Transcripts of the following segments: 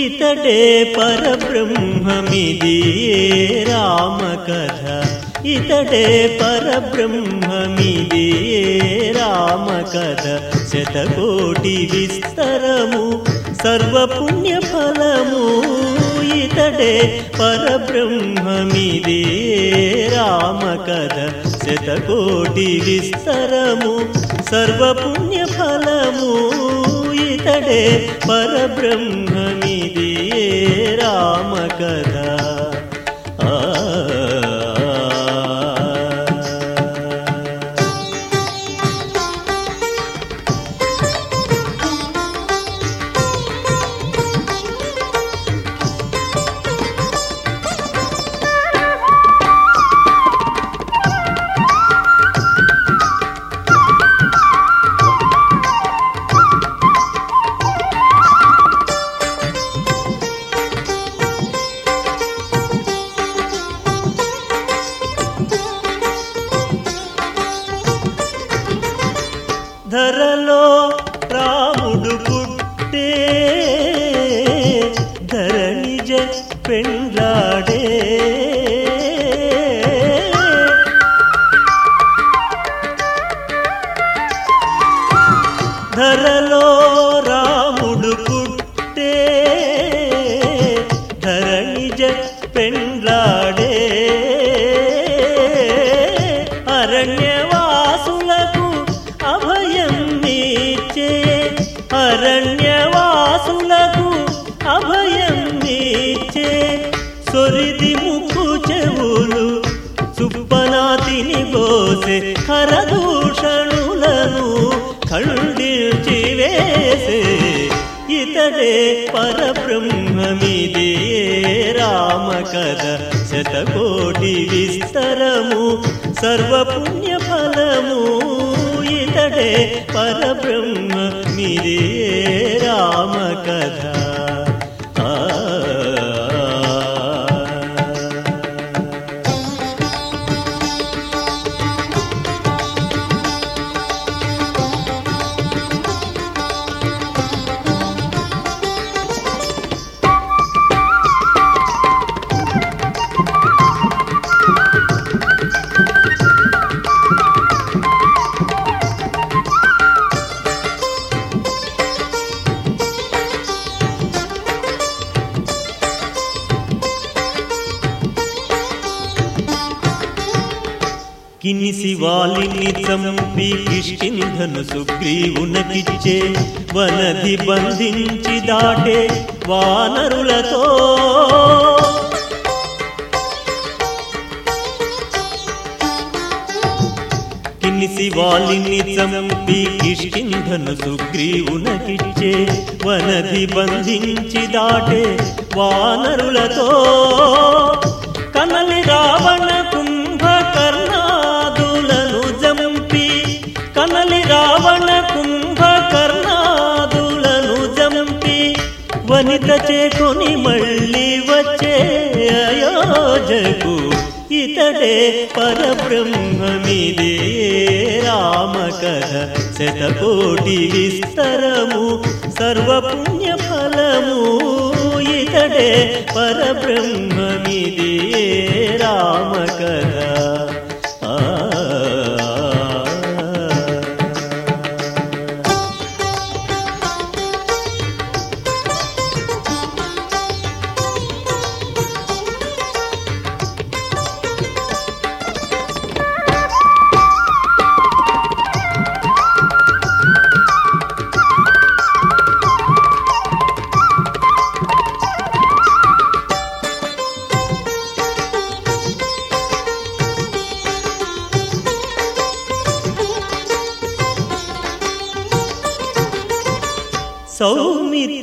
ఇతడే పరబ్రహ్మమిది రామ కథ ఇతడే పరబ్రహ్మమిది రామ కథ శతకోటి విస్తరము సర్వపుణ్య ఫలము ఇతడే పరబ్రహ్మమిది రామ కథ శతకోటి విస్తరము సర్వపుణ్య ఫలము फल रामकथा। ధరలో రాముడు పుట్టే ధరణిజ పెండ్లాడే. ధరలో రాముడు పుట్టే ధరణిజ పెండ్లాడే. అభయం నీచే సొరిది ముక్కు చెవులు సుప్పనాతిని పోసే హరదూషణులను ఖండించి వేసే ఇతడే పరబ్రహ్మమిదే రామ కథ శతకోటి విస్తరము సర్వపుణ్య ఫలము ఇతడే పరబ్రహ్మ పరబ్రహ్మమిది రామ కథ కినిసి వాలిని చంపి కిష్కింధను సుగ్రీవునకిచ్చే వనది బంధించి దాటే వానరులతో. కినిసి వాలిని చంపి కిష్కింధను సుగ్రీవునకిచ్చే వనది బంధించి దాటే వానరులతో. కనలి రావణ వనిత చేకొని మళ్ళీ వచ్చే అయోజకు ఇతడే పరబ్రహ్మమిదే రామకథ శతకోటి విస్తరము సర్వపుణ్య ఫలము ఇతడే పరబ్రహ్మమిదే రామకథ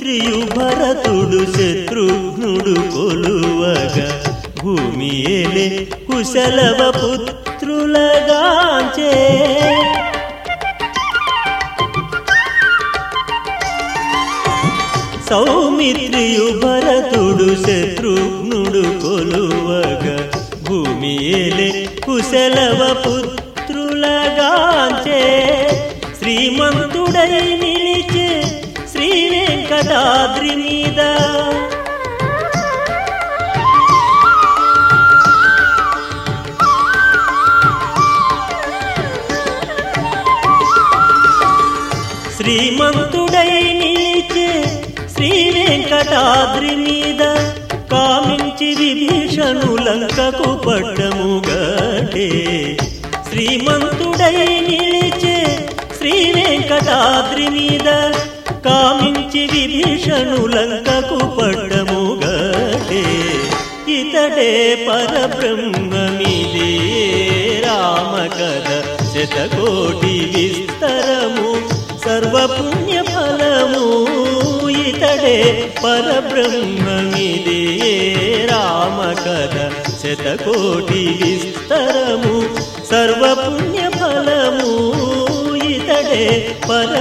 సౌమిత్రియు భరతుడు శత్రుఘ్నుడు కొలువగా. భూమి ఏలే కుశలవ పుత్రులగాంచే. సౌమిత్రియు భరతుడు శత్రుఘ్నుడు కొలువగా. భూమి ఏలే కుశలవ పుత్రులగాంచే. శ్రీమంతుడైని శ్రీమంతుడై నిలిచే శ్రీ వెంకటాద్రి మీద కామించి విభీషణు లంకకు పడ్డము శ్రీమంతుడై నిలిచే శ్రీ వెంకటాద్రి మీద కామించి విభీషణు లంకకు పడ్డము ఇతడే పరబ్రహ్మమిదే. రామ కథ శతకోటి విస్తరము सर्व पुण्यफलमूयिदडे पदब्रह्ममि दिये राम कद शतकोटिस्तरमु सर्वपुण्यफलमूयिदडे पद